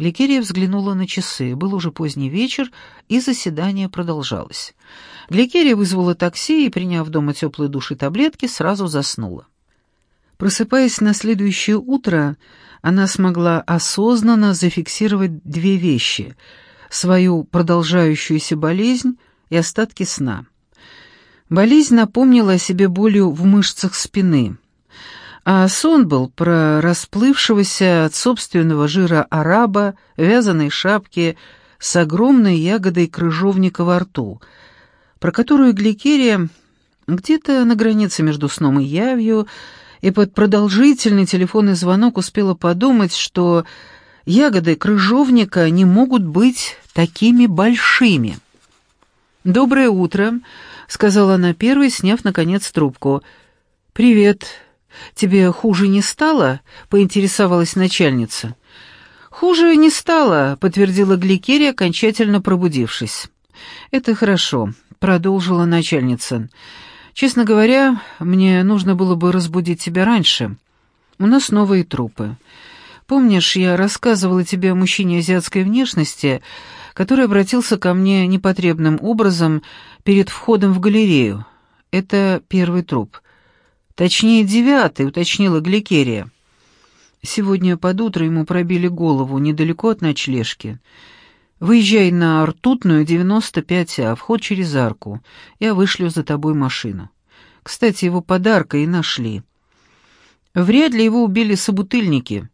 Гликерия взглянула на часы. Был уже поздний вечер, и заседание продолжалось. Гликерия вызвала такси и, приняв дома теплые души таблетки, сразу заснула. Просыпаясь на следующее утро, она смогла осознанно зафиксировать две вещи — свою продолжающуюся болезнь и остатки сна. Болезнь напомнила о себе болью в мышцах спины — а сон был про расплывшегося от собственного жира араба, вязаной шапки с огромной ягодой крыжовника во рту, про которую Гликерия где-то на границе между сном и явью и под продолжительный телефонный звонок успела подумать, что ягоды крыжовника не могут быть такими большими. «Доброе утро», — сказала она первой, сняв, наконец, трубку. «Привет», «Тебе хуже не стало?» — поинтересовалась начальница. «Хуже не стало», — подтвердила Гликерия, окончательно пробудившись. «Это хорошо», — продолжила начальница. «Честно говоря, мне нужно было бы разбудить тебя раньше. У нас новые трупы. Помнишь, я рассказывала тебе о мужчине азиатской внешности, который обратился ко мне непотребным образом перед входом в галерею? Это первый труп». Точнее, девятый, уточнила Гликерия. Сегодня под утро ему пробили голову недалеко от ночлежки. Выезжай на Ртутную, 95А, вход через арку. Я вышлю за тобой машину. Кстати, его подарка и нашли. Вряд ли его убили собутыльники.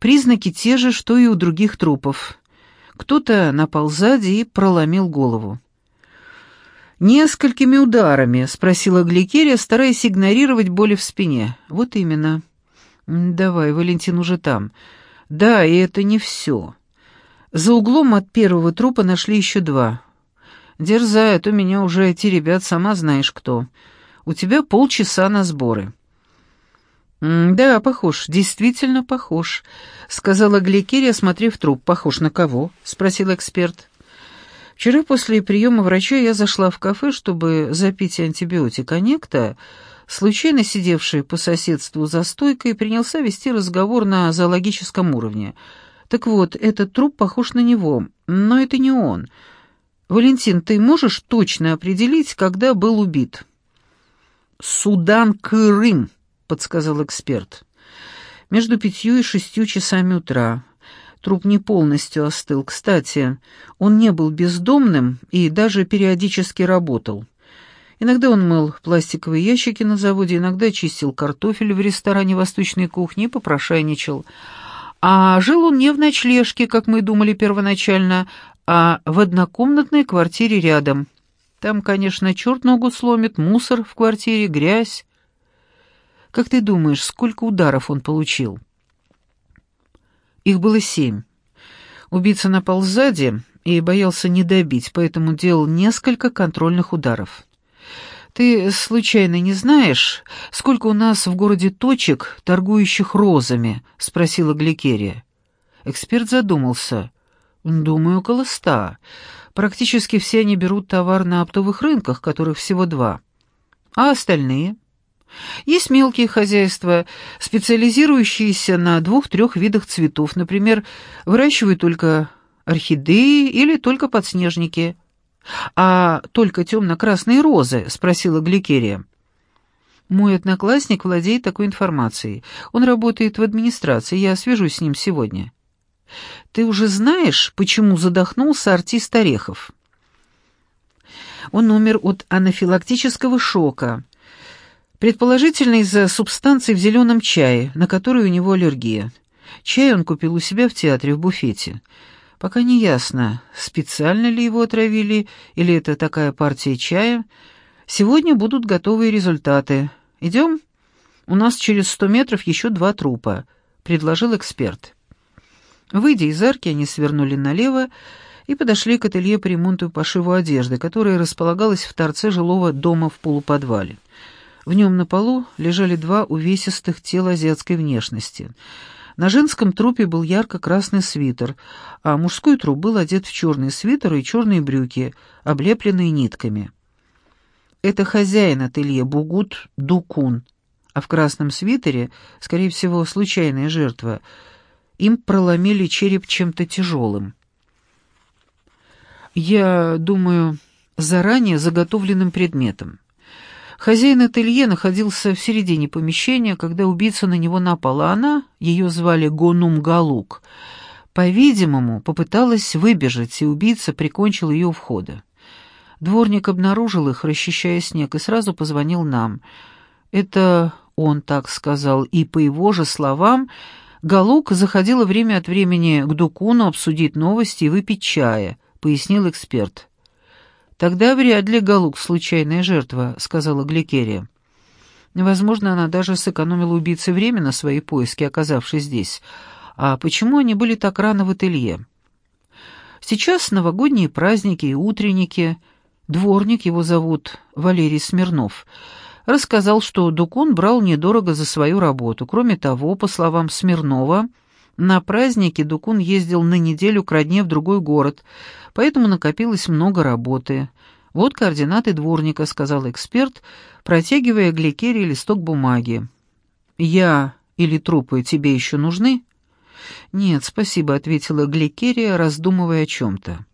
Признаки те же, что и у других трупов. Кто-то напал сзади и проломил голову. «Несколькими ударами?» — спросила Гликерия, стараясь игнорировать боли в спине. «Вот именно». «Давай, Валентин уже там». «Да, и это не все. За углом от первого трупа нашли еще два. Дерзают, у меня уже эти ребят, сама знаешь кто. У тебя полчаса на сборы». «Да, похож, действительно похож», — сказала Гликерия, осмотрев труп. «Похож на кого?» — спросил эксперт. Вчера после приема врача я зашла в кафе, чтобы запить антибиотик, а некто, случайно сидевший по соседству за стойкой, принялся вести разговор на зоологическом уровне. Так вот, этот труп похож на него, но это не он. Валентин, ты можешь точно определить, когда был убит? «Судан-Крым», — подсказал эксперт. «Между пятью и шестью часами утра. Труп не полностью остыл. Кстати, он не был бездомным и даже периодически работал. Иногда он мыл пластиковые ящики на заводе, иногда чистил картофель в ресторане восточной кухни и попрошайничал. А жил он не в ночлежке, как мы думали первоначально, а в однокомнатной квартире рядом. Там, конечно, черт ногу сломит, мусор в квартире, грязь. Как ты думаешь, сколько ударов он получил?» Их было семь. Убийца напал сзади и боялся не добить, поэтому делал несколько контрольных ударов. «Ты случайно не знаешь, сколько у нас в городе точек, торгующих розами?» — спросила Гликерия. Эксперт задумался. «Думаю, около ста. Практически все они берут товар на оптовых рынках, которых всего два. А остальные?» Есть мелкие хозяйства, специализирующиеся на двух-трех видах цветов, например, выращивают только орхидеи или только подснежники. «А только темно-красные розы?» — спросила Гликерия. «Мой одноклассник владеет такой информацией. Он работает в администрации, я свяжусь с ним сегодня». «Ты уже знаешь, почему задохнулся артист Орехов?» Он умер от анафилактического шока Предположительно, из-за субстанции в зеленом чае, на которую у него аллергия. Чай он купил у себя в театре в буфете. Пока не ясно, специально ли его отравили, или это такая партия чая. Сегодня будут готовые результаты. Идем? У нас через сто метров еще два трупа», — предложил эксперт. Выйдя из арки, они свернули налево и подошли к ателье по ремонту и пошиву одежды, которое располагалось в торце жилого дома в полуподвале. В нем на полу лежали два увесистых тела азиатской внешности. На женском трупе был ярко-красный свитер, а мужской труп был одет в черный свитер и черные брюки, облепленные нитками. Это хозяин ателье Бугут Дукун, а в красном свитере, скорее всего, случайная жертва. им проломили череп чем-то тяжелым. Я думаю, заранее заготовленным предметом. Хозяин ателье находился в середине помещения, когда убийца на него напал, а она, ее звали Гонум Галук, по-видимому, попыталась выбежать, и убийца прикончил ее у входа. Дворник обнаружил их, расчищая снег, и сразу позвонил нам. Это он так сказал, и по его же словам Галук заходила время от времени к Дукуну обсудить новости и выпить чая, пояснил эксперт. «Тогда вряд ли Галук случайная жертва», — сказала Гликерия. Возможно, она даже сэкономила убийце время на свои поиски, оказавшись здесь. А почему они были так рано в ателье? Сейчас новогодние праздники и утренники. Дворник, его зовут Валерий Смирнов, рассказал, что Дукун брал недорого за свою работу. Кроме того, по словам Смирнова, на праздники Дукун ездил на неделю к родне в другой город, поэтому накопилось много работы. «Вот координаты дворника», — сказал эксперт, протягивая Гликерии листок бумаги. «Я или трупы тебе еще нужны?» «Нет, спасибо», — ответила Гликерия, раздумывая о чем-то.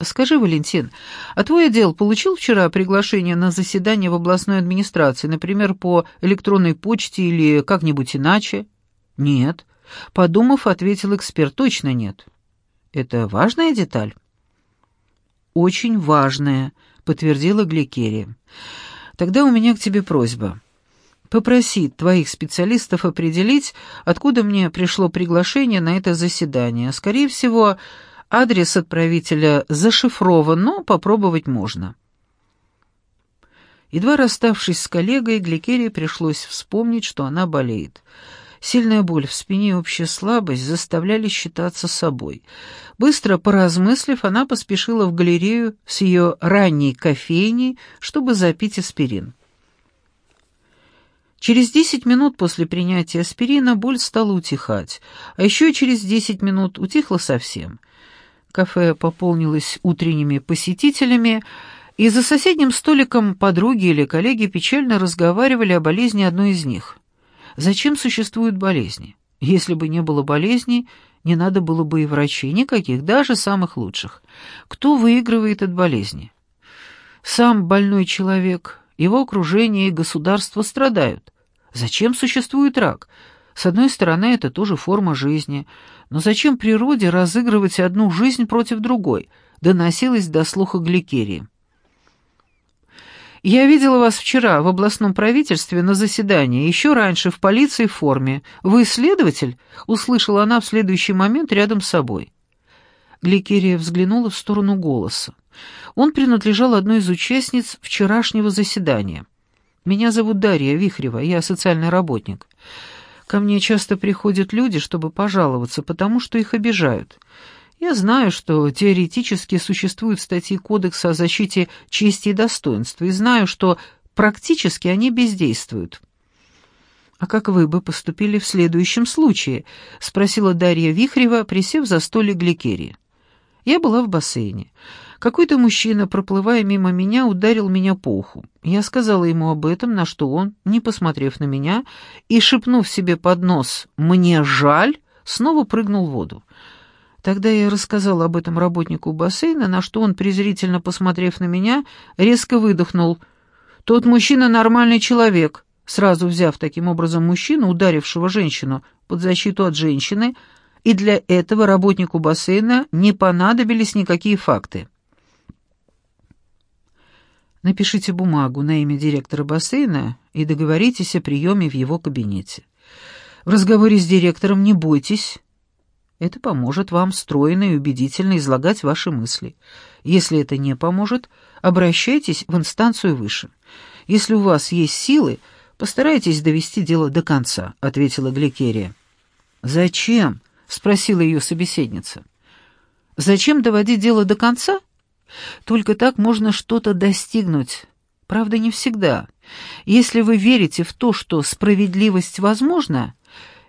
«Скажи, Валентин, а твой отдел получил вчера приглашение на заседание в областной администрации, например, по электронной почте или как-нибудь иначе?» «Нет». Подумав, ответил эксперт, точно нет. «Это важная деталь?» «Очень важная», — подтвердила Гликерия. «Тогда у меня к тебе просьба. Попроси твоих специалистов определить, откуда мне пришло приглашение на это заседание. Скорее всего, адрес отправителя зашифрован, но попробовать можно». Едва расставшись с коллегой, Гликерии пришлось вспомнить, что она болеет. Сильная боль в спине и общая слабость заставляли считаться собой. Быстро поразмыслив, она поспешила в галерею с ее ранней кофейней, чтобы запить аспирин. Через десять минут после принятия аспирина боль стала утихать, а еще через десять минут утихла совсем. Кафе пополнилось утренними посетителями, и за соседним столиком подруги или коллеги печально разговаривали о болезни одной из них — Зачем существуют болезни? Если бы не было болезней, не надо было бы и врачей, никаких, даже самых лучших. Кто выигрывает от болезни? Сам больной человек, его окружение и государство страдают. Зачем существует рак? С одной стороны, это тоже форма жизни, но зачем природе разыгрывать одну жизнь против другой? Доносилось до слуха гликерии. «Я видела вас вчера в областном правительстве на заседании, еще раньше в полиции в форме. Вы следователь?» — услышала она в следующий момент рядом с собой. Гликерия взглянула в сторону голоса. Он принадлежал одной из участниц вчерашнего заседания. «Меня зовут Дарья Вихрева, я социальный работник. Ко мне часто приходят люди, чтобы пожаловаться, потому что их обижают. Я знаю, что теоретически существуют статьи Кодекса о защите чести и достоинства, и знаю, что практически они бездействуют. «А как вы бы поступили в следующем случае?» — спросила Дарья Вихрева, присев за столик гликерии. Я была в бассейне. Какой-то мужчина, проплывая мимо меня, ударил меня по уху. Я сказала ему об этом, на что он, не посмотрев на меня и шепнув себе под нос «мне жаль», снова прыгнул в воду. Тогда я рассказал об этом работнику бассейна, на что он, презрительно посмотрев на меня, резко выдохнул. «Тот мужчина нормальный человек», сразу взяв таким образом мужчину, ударившего женщину, под защиту от женщины, и для этого работнику бассейна не понадобились никакие факты. Напишите бумагу на имя директора бассейна и договоритесь о приеме в его кабинете. В разговоре с директором не бойтесь, это поможет вам стройно и убедительно излагать ваши мысли. Если это не поможет, обращайтесь в инстанцию выше. Если у вас есть силы, постарайтесь довести дело до конца», — ответила Гликерия. «Зачем?» — спросила ее собеседница. «Зачем доводить дело до конца? Только так можно что-то достигнуть. Правда, не всегда. Если вы верите в то, что справедливость возможна,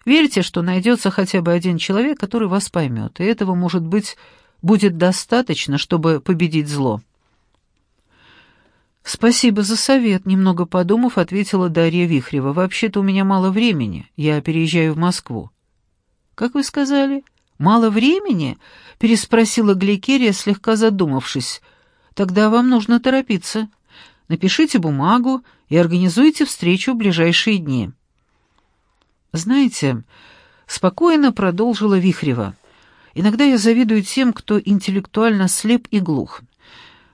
Верьте, что найдется хотя бы один человек, который вас поймет, и этого, может быть, будет достаточно, чтобы победить зло. «Спасибо за совет», — немного подумав, ответила Дарья Вихрева. «Вообще-то у меня мало времени, я переезжаю в Москву». как вы сказали? Мало времени?» — переспросила Гликерия, слегка задумавшись. «Тогда вам нужно торопиться. Напишите бумагу и организуйте встречу в ближайшие дни». «Знаете...» — спокойно продолжила Вихрева. «Иногда я завидую тем, кто интеллектуально слеп и глух.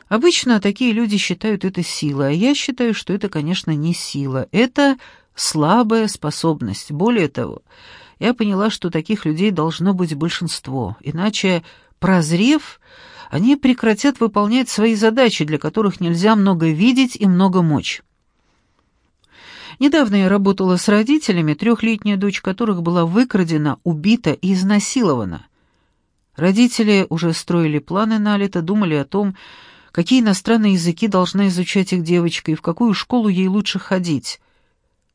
Обычно такие люди считают это силой, а я считаю, что это, конечно, не сила. Это слабая способность. Более того, я поняла, что таких людей должно быть большинство, иначе, прозрев, они прекратят выполнять свои задачи, для которых нельзя много видеть и много мочь. Недавно я работала с родителями, трехлетняя дочь которых была выкрадена, убита и изнасилована. Родители уже строили планы на лето, думали о том, какие иностранные языки должна изучать их девочка и в какую школу ей лучше ходить.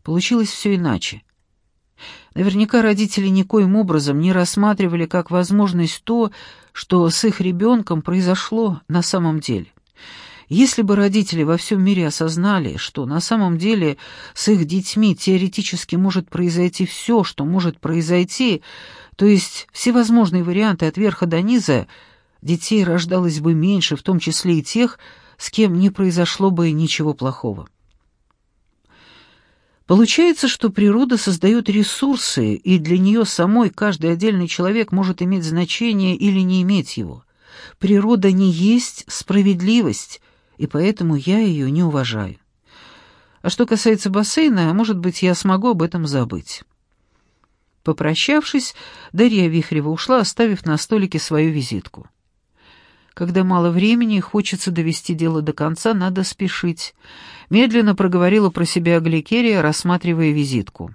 Получилось все иначе. Наверняка родители никоим образом не рассматривали как возможность то, что с их ребенком произошло на самом деле. Если бы родители во всем мире осознали, что на самом деле с их детьми теоретически может произойти все, что может произойти, то есть всевозможные варианты от верха до низа, детей рождалось бы меньше, в том числе и тех, с кем не произошло бы ничего плохого. Получается, что природа создает ресурсы, и для нее самой каждый отдельный человек может иметь значение или не иметь его. Природа не есть справедливость, и поэтому я ее не уважаю. А что касается бассейна, может быть, я смогу об этом забыть. Попрощавшись, Дарья Вихрева ушла, оставив на столике свою визитку. Когда мало времени и хочется довести дело до конца, надо спешить. Медленно проговорила про себя Гликерия, рассматривая визитку.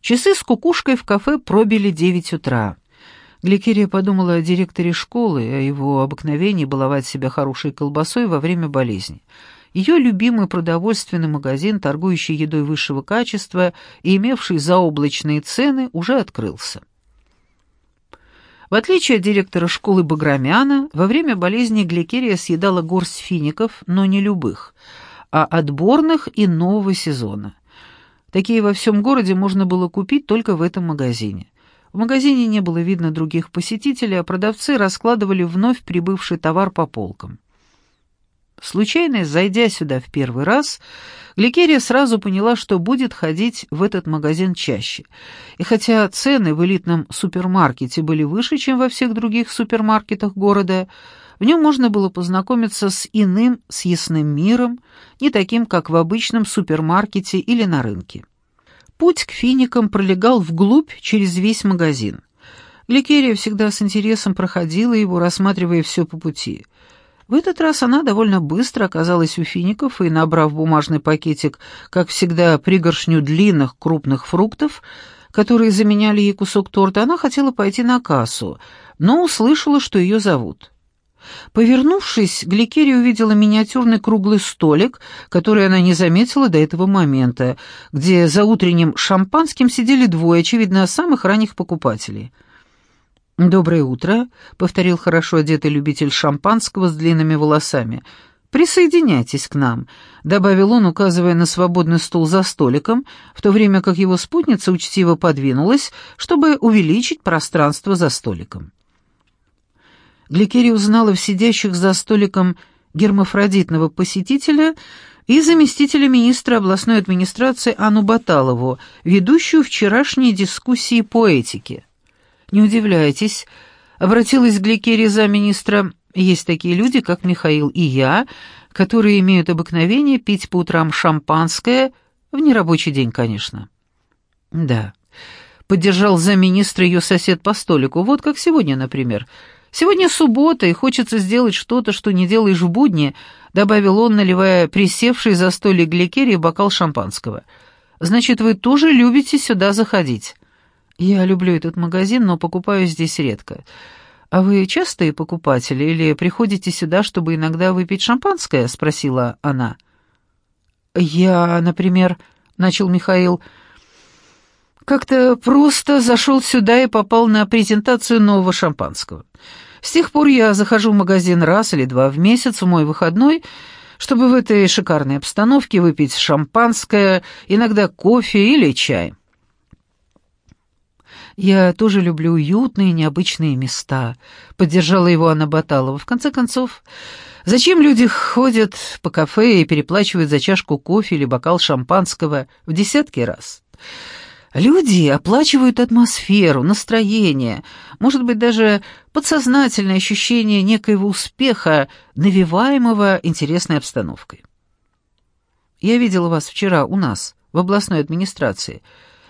Часы с кукушкой в кафе пробили девять утра. Гликерия подумала о директоре школы, о его обыкновении баловать себя хорошей колбасой во время болезни. Ее любимый продовольственный магазин, торгующий едой высшего качества и имевший заоблачные цены, уже открылся. В отличие от директора школы Баграмяна, во время болезни Гликерия съедала горсть фиников, но не любых, а отборных и нового сезона. Такие во всем городе можно было купить только в этом магазине. В магазине не было видно других посетителей, а продавцы раскладывали вновь прибывший товар по полкам. Случайно, зайдя сюда в первый раз, Гликерия сразу поняла, что будет ходить в этот магазин чаще. И хотя цены в элитном супермаркете были выше, чем во всех других супермаркетах города, в нем можно было познакомиться с иным съестным миром, не таким, как в обычном супермаркете или на рынке. Путь к финикам пролегал вглубь через весь магазин. Гликерия всегда с интересом проходила его, рассматривая все по пути — в этот раз она довольно быстро оказалась у фиников и, набрав бумажный пакетик, как всегда, пригоршню длинных крупных фруктов, которые заменяли ей кусок торта, она хотела пойти на кассу, но услышала, что ее зовут. Повернувшись, Гликерия увидела миниатюрный круглый столик, который она не заметила до этого момента, где за утренним шампанским сидели двое, очевидно, самых ранних покупателей — «Доброе утро», — повторил хорошо одетый любитель шампанского с длинными волосами. «Присоединяйтесь к нам», — добавил он, указывая на свободный стул за столиком, в то время как его спутница учтиво подвинулась, чтобы увеличить пространство за столиком. Гликерия узнала в сидящих за столиком гермафродитного посетителя и заместителя министра областной администрации Анну Баталову, ведущую вчерашние дискуссии по этике. «Не удивляйтесь», — обратилась Гликерия замминистра, «есть такие люди, как Михаил и я, которые имеют обыкновение пить по утрам шампанское, в нерабочий день, конечно». «Да», — поддержал замминистра ее сосед по столику, «вот как сегодня, например». «Сегодня суббота, и хочется сделать что-то, что не делаешь в будни», — добавил он, наливая присевший за столик Гликерии бокал шампанского. «Значит, вы тоже любите сюда заходить?» «Я люблю этот магазин, но покупаю здесь редко. А вы частые покупатели или приходите сюда, чтобы иногда выпить шампанское?» — спросила она. «Я, например...» — начал Михаил... «Как-то просто зашел сюда и попал на презентацию нового шампанского. С тех пор я захожу в магазин раз или два в месяц в мой выходной, чтобы в этой шикарной обстановке выпить шампанское, иногда кофе или чай». «Я тоже люблю уютные, необычные места», — поддержала его Анна Баталова. «В конце концов, зачем люди ходят по кафе и переплачивают за чашку кофе или бокал шампанского в десятки раз?» Люди оплачивают атмосферу, настроение, может быть, даже подсознательное ощущение некоего успеха, навеваемого интересной обстановкой. Я видела вас вчера у нас, в областной администрации.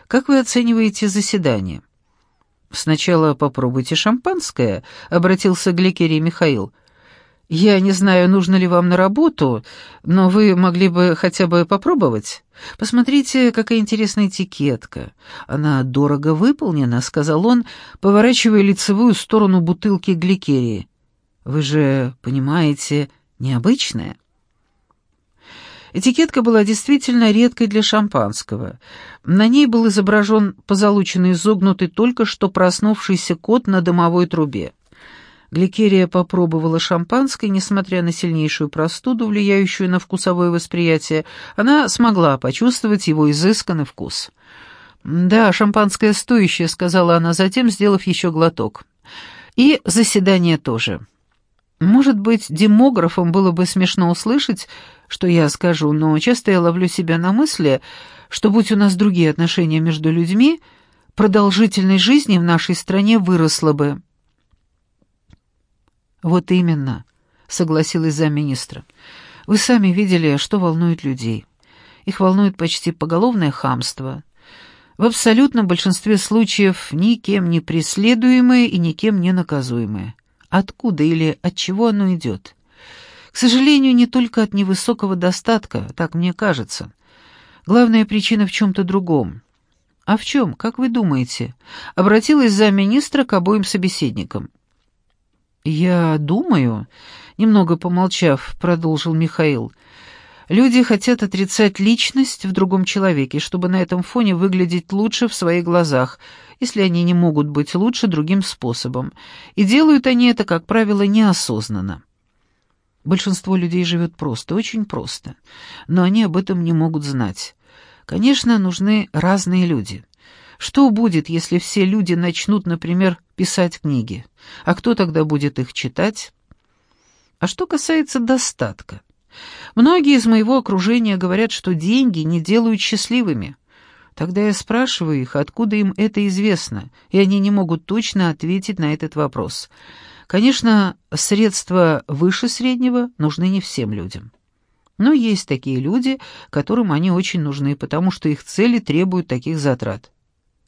Как вы оцениваете заседание? «Сначала попробуйте шампанское», — обратился к Гликерии Михаил. «Я не знаю, нужно ли вам на работу, но вы могли бы хотя бы попробовать. Посмотрите, какая интересная этикетка. Она дорого выполнена», — сказал он, поворачивая лицевую сторону бутылки гликерии. «Вы же понимаете, необычная». Этикетка была действительно редкой для шампанского. На ней был изображен позолоченный изогнутый только что проснувшийся кот на дымовой трубе. Гликерия попробовала шампанское, несмотря на сильнейшую простуду, влияющую на вкусовое восприятие, она смогла почувствовать его изысканный вкус. «Да, шампанское стоящее», — сказала она затем, сделав еще глоток. «И заседание тоже». Может быть, демографам было бы смешно услышать, что я скажу, но часто я ловлю себя на мысли, что будь у нас другие отношения между людьми, продолжительность жизни в нашей стране выросла бы. Вот именно, согласилась замминистра. Вы сами видели, что волнует людей. Их волнует почти поголовное хамство. В абсолютном большинстве случаев никем не преследуемое и никем не наказуемое. Откуда или от чего оно идет? К сожалению, не только от невысокого достатка, так мне кажется. Главная причина в чем-то другом. А в чем, как вы думаете? Обратилась замминистра к обоим собеседникам. «Я думаю», — немного помолчав, продолжил Михаил, «люди хотят отрицать личность в другом человеке, чтобы на этом фоне выглядеть лучше в своих глазах, если они не могут быть лучше другим способом, и делают они это, как правило, неосознанно. Большинство людей живет просто, очень просто, но они об этом не могут знать. Конечно, нужны разные люди. Что будет, если все люди начнут, например, писать книги? А кто тогда будет их читать? А что касается достатка? Многие из моего окружения говорят, что деньги не делают счастливыми. Тогда я спрашиваю их, откуда им это известно, и они не могут точно ответить на этот вопрос. Конечно, средства выше среднего нужны не всем людям. Но есть такие люди, которым они очень нужны, потому что их цели требуют таких затрат.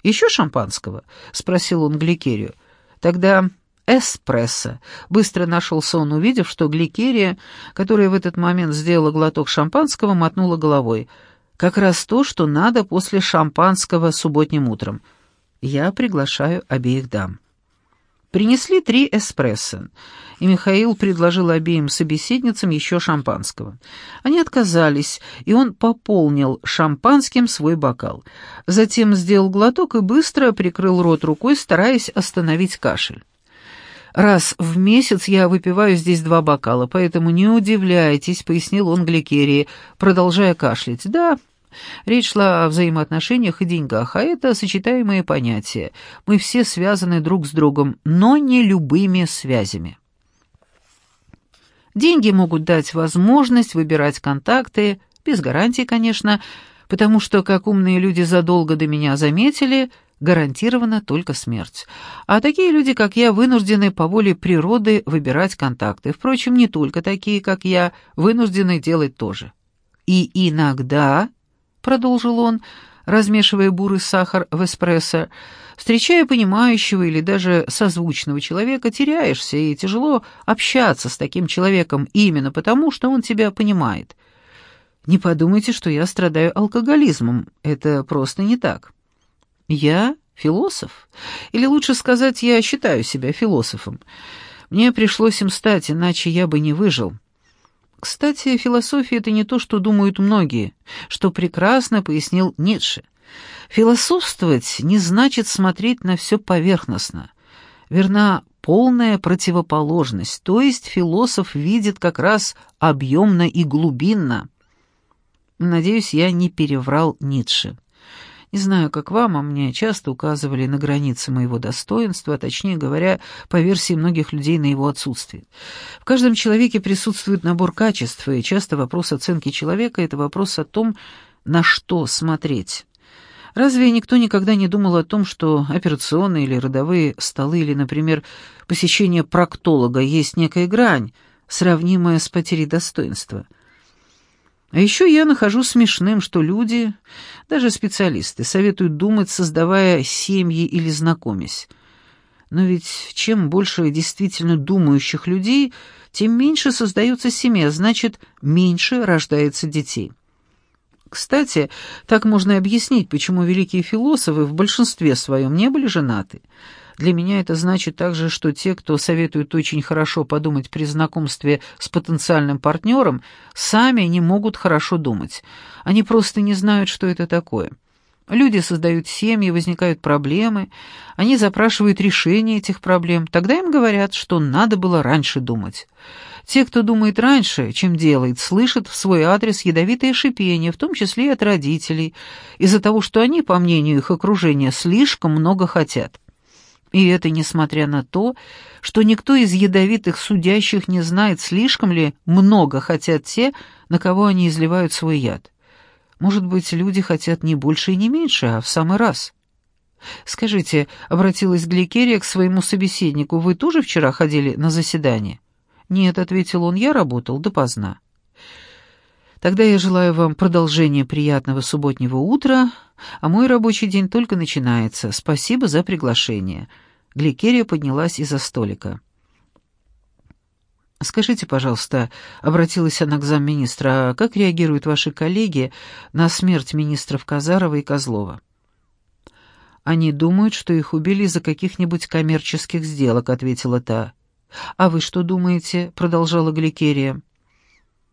«Еще шампанского?» — спросил он Гликерию. «Тогда эспрессо». Быстро нашелся он, увидев, что Гликерия, которая в этот момент сделала глоток шампанского, мотнула головой — как раз то, что надо после шампанского субботним утром. Я приглашаю обеих дам. Принесли три эспрессо, и Михаил предложил обеим собеседницам еще шампанского. Они отказались, и он пополнил шампанским свой бокал. Затем сделал глоток и быстро прикрыл рот рукой, стараясь остановить кашель. «Раз в месяц я выпиваю здесь два бокала, поэтому не удивляйтесь», — пояснил он Гликерии, продолжая кашлять. «Да, Речь шла о взаимоотношениях и деньгах, а это сочетаемые понятия. Мы все связаны друг с другом, но не любыми связями. Деньги могут дать возможность выбирать контакты, без гарантий, конечно, потому что, как умные люди задолго до меня заметили, гарантирована только смерть. А такие люди, как я, вынуждены по воле природы выбирать контакты. Впрочем, не только такие, как я, вынуждены делать тоже. И иногда продолжил он, размешивая бурый сахар в эспрессо, встречая понимающего или даже созвучного человека, теряешься, и тяжело общаться с таким человеком именно потому, что он тебя понимает. Не подумайте, что я страдаю алкоголизмом, это просто не так. Я философ, или лучше сказать, я считаю себя философом. Мне пришлось им стать, иначе я бы не выжил. Кстати, философия — это не то, что думают многие, что прекрасно пояснил Ницше. Философствовать не значит смотреть на все поверхностно. Верна полная противоположность, то есть философ видит как раз объемно и глубинно. Надеюсь, я не переврал Ницше. Не знаю, как вам, а мне часто указывали на границы моего достоинства, а точнее говоря, по версии многих людей на его отсутствие. В каждом человеке присутствует набор качеств, и часто вопрос оценки человека — это вопрос о том, на что смотреть. Разве никто никогда не думал о том, что операционные или родовые столы, или, например, посещение проктолога есть некая грань, сравнимая с потерей достоинства — а еще я нахожу смешным, что люди, даже специалисты, советуют думать, создавая семьи или знакомясь. Но ведь чем больше действительно думающих людей, тем меньше создается семья, значит, меньше рождается детей. Кстати, так можно объяснить, почему великие философы в большинстве своем не были женаты – для меня это значит также, что те, кто советует очень хорошо подумать при знакомстве с потенциальным партнером, сами не могут хорошо думать. Они просто не знают, что это такое. Люди создают семьи, возникают проблемы, они запрашивают решение этих проблем, тогда им говорят, что надо было раньше думать. Те, кто думает раньше, чем делает, слышат в свой адрес ядовитое шипение, в том числе и от родителей, из-за того, что они, по мнению их окружения, слишком много хотят. И это несмотря на то, что никто из ядовитых судящих не знает, слишком ли много хотят те, на кого они изливают свой яд. Может быть, люди хотят не больше и не меньше, а в самый раз. «Скажите», — обратилась Гликерия к своему собеседнику, — «вы тоже вчера ходили на заседание?» «Нет», — ответил он, — «я работал допоздна». Тогда я желаю вам продолжения приятного субботнего утра, а мой рабочий день только начинается. Спасибо за приглашение». Гликерия поднялась из-за столика. «Скажите, пожалуйста», — обратилась она к замминистра, — «как реагируют ваши коллеги на смерть министров Казарова и Козлова?» «Они думают, что их убили из-за каких-нибудь коммерческих сделок», — ответила та. «А вы что думаете?» — продолжала Гликерия.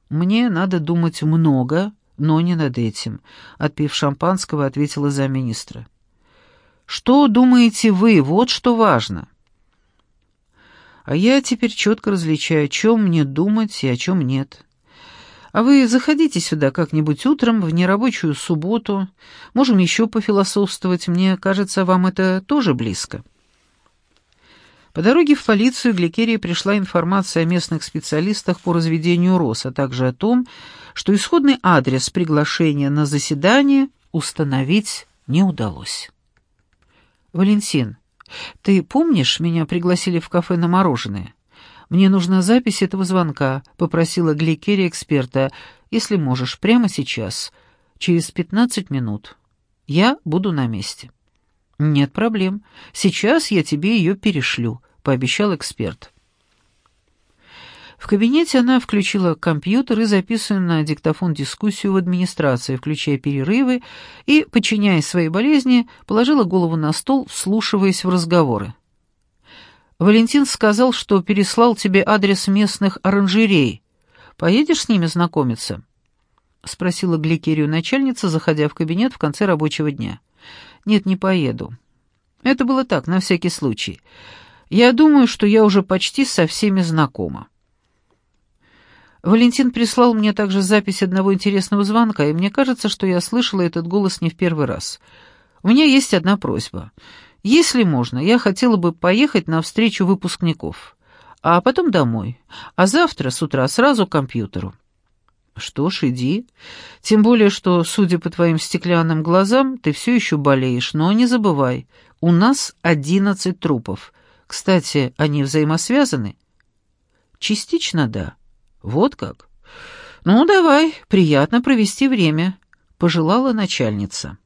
«Мне надо думать много, но не над этим», — отпив шампанского, ответила замминистра. «Что думаете вы? Вот что важно». «А я теперь четко различаю, о чем мне думать и о чем нет». А вы заходите сюда как-нибудь утром в нерабочую субботу. Можем еще пофилософствовать. Мне кажется, вам это тоже близко». По дороге в полицию Гликерии пришла информация о местных специалистах по разведению роз, а также о том, что исходный адрес приглашения на заседание установить не удалось. «Валентин, ты помнишь, меня пригласили в кафе на мороженое? Мне нужна запись этого звонка», — попросила Гликерия эксперта, «если можешь, прямо сейчас, через пятнадцать минут. Я буду на месте». «Нет проблем. Сейчас я тебе ее перешлю», — пообещал эксперт. В кабинете она включила компьютер и записанную на диктофон дискуссию в администрации, включая перерывы, и, подчиняясь своей болезни, положила голову на стол, вслушиваясь в разговоры. «Валентин сказал, что переслал тебе адрес местных оранжерей. Поедешь с ними знакомиться?» — спросила Гликерию начальница, заходя в кабинет в конце рабочего дня. «Нет, не поеду. Это было так, на всякий случай. Я думаю, что я уже почти со всеми знакома». Валентин прислал мне также запись одного интересного звонка, и мне кажется, что я слышала этот голос не в первый раз. У меня есть одна просьба. Если можно, я хотела бы поехать на встречу выпускников, а потом домой, а завтра с утра сразу к компьютеру. «Что ж, иди. Тем более, что, судя по твоим стеклянным глазам, ты все еще болеешь. Но не забывай, у нас одиннадцать трупов. Кстати, они взаимосвязаны?» «Частично, да. Вот как?» «Ну, давай, приятно провести время», — пожелала начальница.